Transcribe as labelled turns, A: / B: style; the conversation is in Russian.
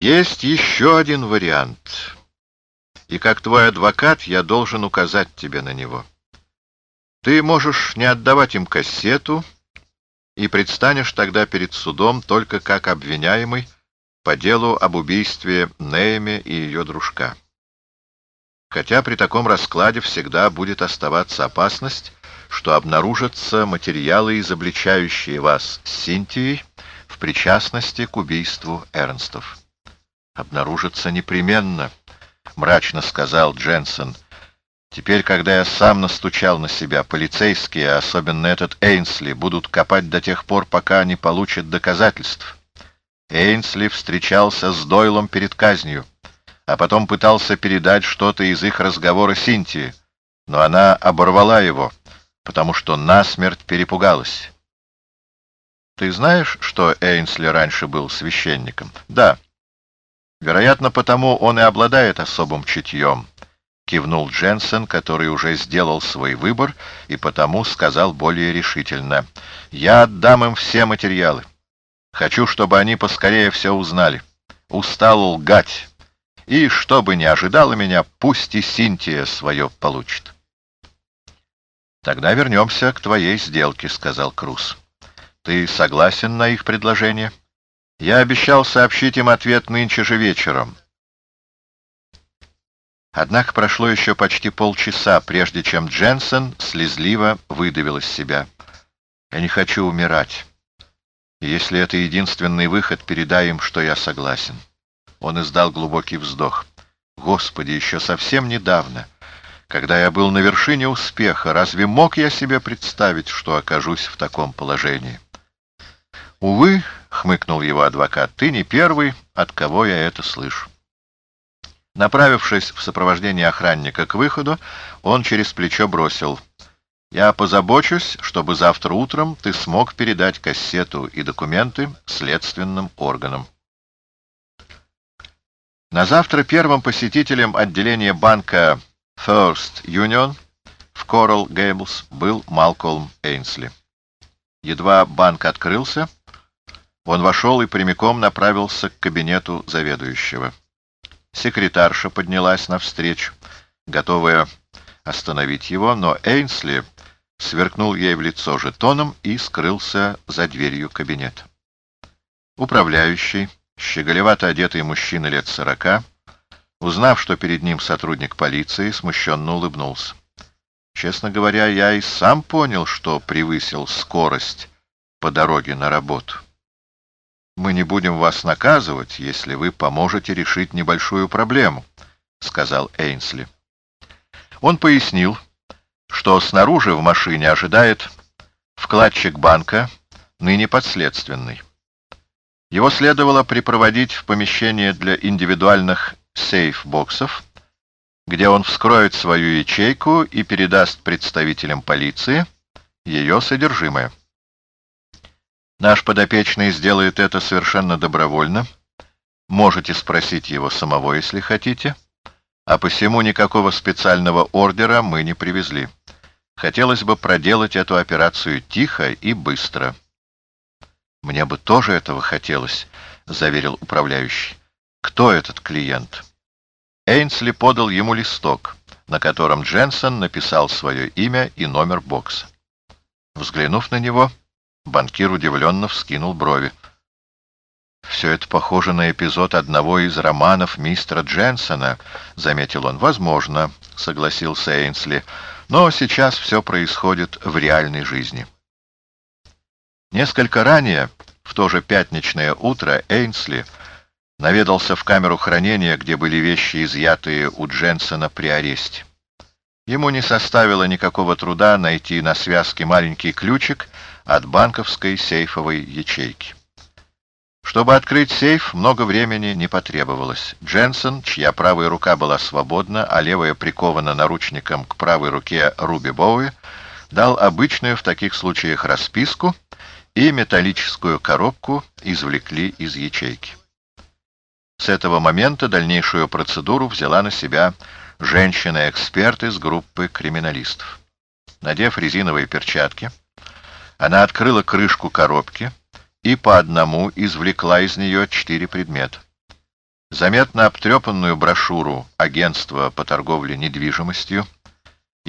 A: Есть еще один вариант, и как твой адвокат я должен указать тебе на него. Ты можешь не отдавать им кассету и предстанешь тогда перед судом только как обвиняемый по делу об убийстве Нейме и ее дружка. Хотя при таком раскладе всегда будет оставаться опасность, что обнаружатся материалы, изобличающие вас с Синтией в причастности к убийству Эрнстов. «Обнаружатся непременно», — мрачно сказал Дженсен. «Теперь, когда я сам настучал на себя, полицейские, особенно этот Эйнсли, будут копать до тех пор, пока не получат доказательств». Эйнсли встречался с Дойлом перед казнью, а потом пытался передать что-то из их разговора Синтии, но она оборвала его, потому что насмерть перепугалась. Ты знаешь, что Эйнсли раньше был священником? Да. Вероятно, потому он и обладает особым чутьем, кивнул Дженсен, который уже сделал свой выбор и потому сказал более решительно. Я отдам им все материалы. Хочу, чтобы они поскорее все узнали. Устал лгать. И, что бы ни ожидало меня, пусть и Синтия свое получит. «Тогда вернемся к твоей сделке», — сказал Круз. «Ты согласен на их предложение?» «Я обещал сообщить им ответ нынче же вечером». Однако прошло еще почти полчаса, прежде чем Дженсен слезливо выдавил из себя. «Я не хочу умирать. Если это единственный выход, передай им, что я согласен». Он издал глубокий вздох. «Господи, еще совсем недавно, когда я был на вершине успеха, разве мог я себе представить, что окажусь в таком положении?» «Увы», — хмыкнул его адвокат, — «ты не первый, от кого я это слышу». Направившись в сопровождении охранника к выходу, он через плечо бросил — я позабочусь, чтобы завтра утром ты смог передать кассету и документы следственным органам. На завтра первым посетителем отделения банка First Union в Coral Gables был Малкольм Эйнсли. Едва банк открылся, он вошел и прямиком направился к кабинету заведующего. Секретарша поднялась навстречу, готовая остановить его, но Эйнсли сверкнул ей в лицо жетоном и скрылся за дверью кабинета. Управляющий, щеголевато одетый мужчина лет сорока, узнав, что перед ним сотрудник полиции, смущенно улыбнулся. Честно говоря, я и сам понял, что превысил скорость по дороге на работу. Мы не будем вас наказывать, если вы поможете решить небольшую проблему, — сказал Эйнсли. Он пояснил, что снаружи в машине ожидает вкладчик банка, ныне подследственный. Его следовало припроводить в помещение для индивидуальных сейф-боксов, где он вскроет свою ячейку и передаст представителям полиции ее содержимое. Наш подопечный сделает это совершенно добровольно. Можете спросить его самого, если хотите. А посему никакого специального ордера мы не привезли. Хотелось бы проделать эту операцию тихо и быстро. «Мне бы тоже этого хотелось», — заверил управляющий. «Кто этот клиент?» Эйнсли подал ему листок, на котором Дженсен написал свое имя и номер бокса. Взглянув на него, банкир удивленно вскинул брови. «Все это похоже на эпизод одного из романов мистера Дженсона», — заметил он. «Возможно», — согласился Эйнсли, — но сейчас все происходит в реальной жизни. Несколько ранее, в то же пятничное утро, Эйнсли наведался в камеру хранения, где были вещи, изъятые у Дженсона при аресте. Ему не составило никакого труда найти на связке маленький ключик от банковской сейфовой ячейки. Чтобы открыть сейф, много времени не потребовалось. Дженсен, чья правая рука была свободна, а левая прикована наручником к правой руке Руби Боуи, дал обычную в таких случаях расписку и металлическую коробку извлекли из ячейки. С этого момента дальнейшую процедуру взяла на себя женщина-эксперт из группы криминалистов. Надев резиновые перчатки, она открыла крышку коробки, и по одному извлекла из нее четыре предмета. заметно обтрепанную брошюру агентства по торговле недвижимостью,